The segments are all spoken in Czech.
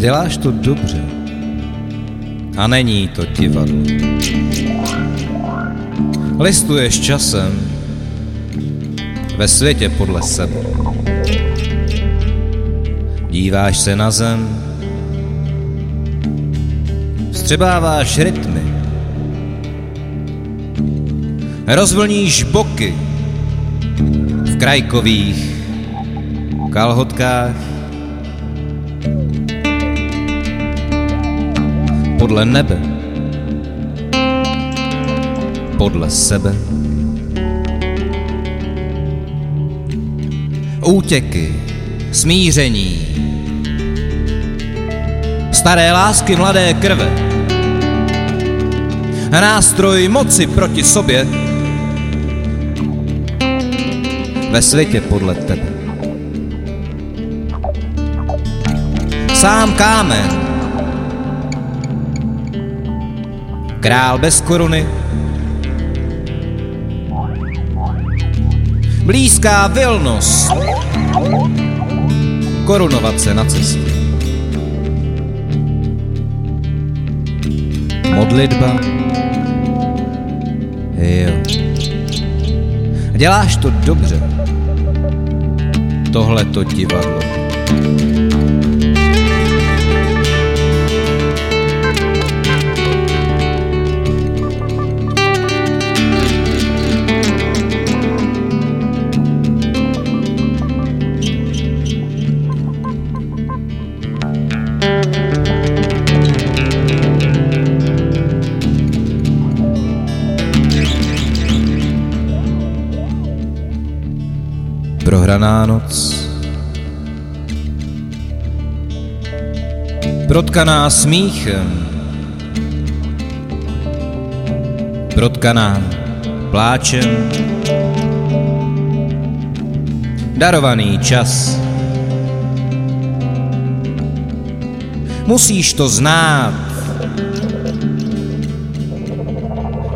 Děláš to dobře. A není to divadlo. Listuješ časem ve světě podle sebe. Díváš se na zem, vstřebáváš rytmy, rozvlníš boky v krajkových kalhotkách, podle nebe, podle sebe. Útěky, smíření, staré lásky mladé krve, nástroj moci proti sobě, ve světě podle tebe. Sám kámen, král bez koruny, blízká vilnost, korunovat se na cestě. Modlitba, jo. Děláš to dobře, tohle to divadlo. Prohraná noc. Protkaná smíchem, protkaná pláčem, darovaný čas. Musíš to znát.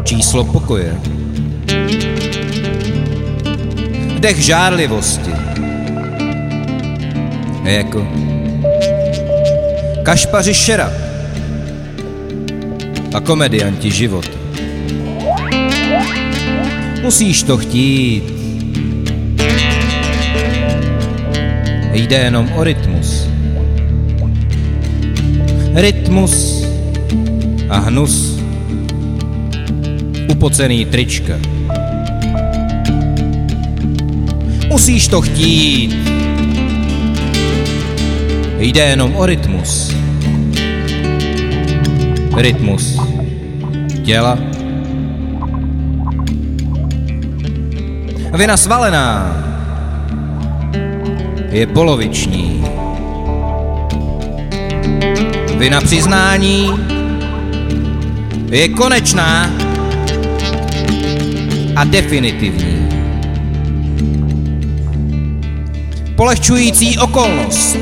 Číslo pokoje dech žárlivosti. Jako kašpaři šera a komedianti život. Musíš to chtít. Jde jenom o rytmus. Rytmus a hnus. Upocený trička. Musíš to chtít. Jde jenom o rytmus. Rytmus těla. Vina svalená je poloviční. Vina přiznání je konečná a definitivní. Polehčující okolnost.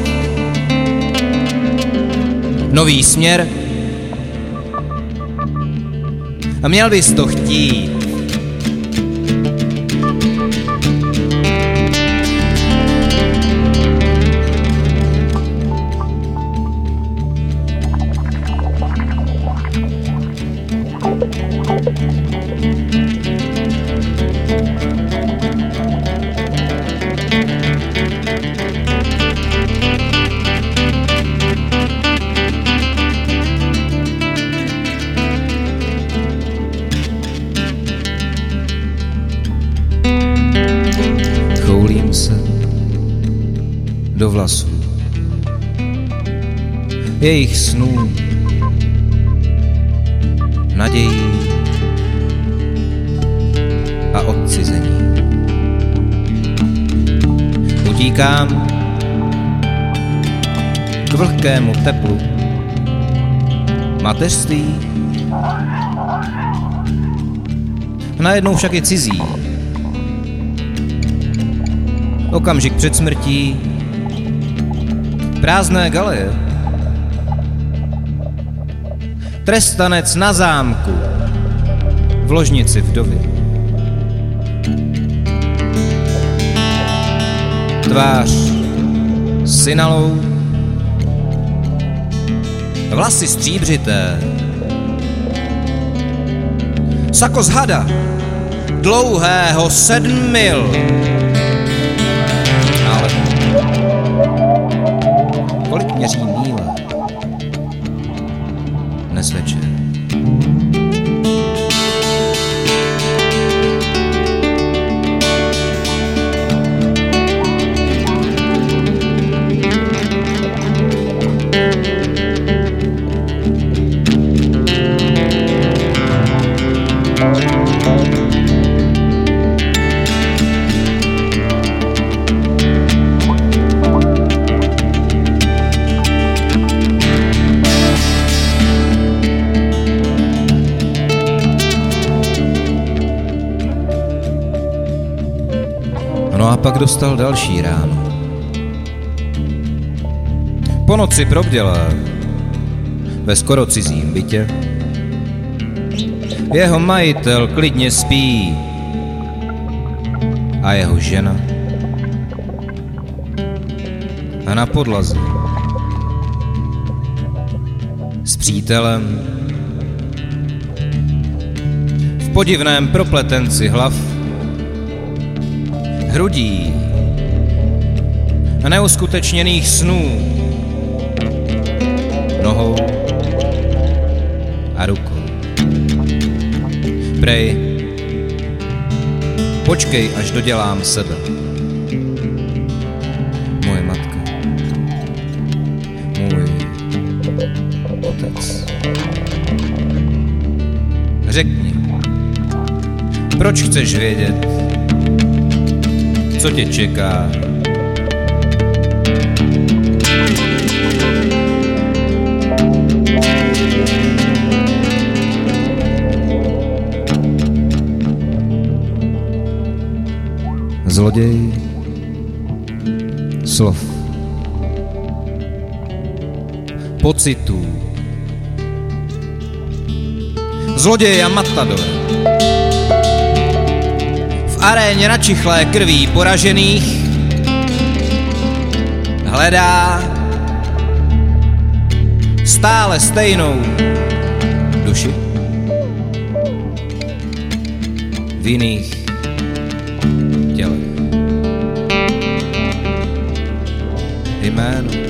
Nový směr. A měl bys to chtít. Do vlasů. Jejich snů, nadějí a odcizení. Utíkám k vlhkému teplu mateřství. Najednou však je cizí. Okamžik před smrtí prázdné galeje. Trestanec na zámku, v ložnici vdovy. Tvář synalou, vlasy stříbřité. Sako z hada, dlouhého sedm mil. Pak dostal další ráno. Po noci probdělá ve skoro cizím bytě. Jeho majitel klidně spí a jeho žena a na podlaze s přítelem v podivném propletenci hlav hrudí a neuskutečněných snů, nohou a rukou. Prej, počkej, až dodělám sebe. Moje matka. Můj otec. Řekni, proč chceš vědět, co tě čeká. Zloděj slov. Pocitů. Zloděj a matador aréně načichlé krví poražených hledá stále stejnou duši v jiných tělech. Jméno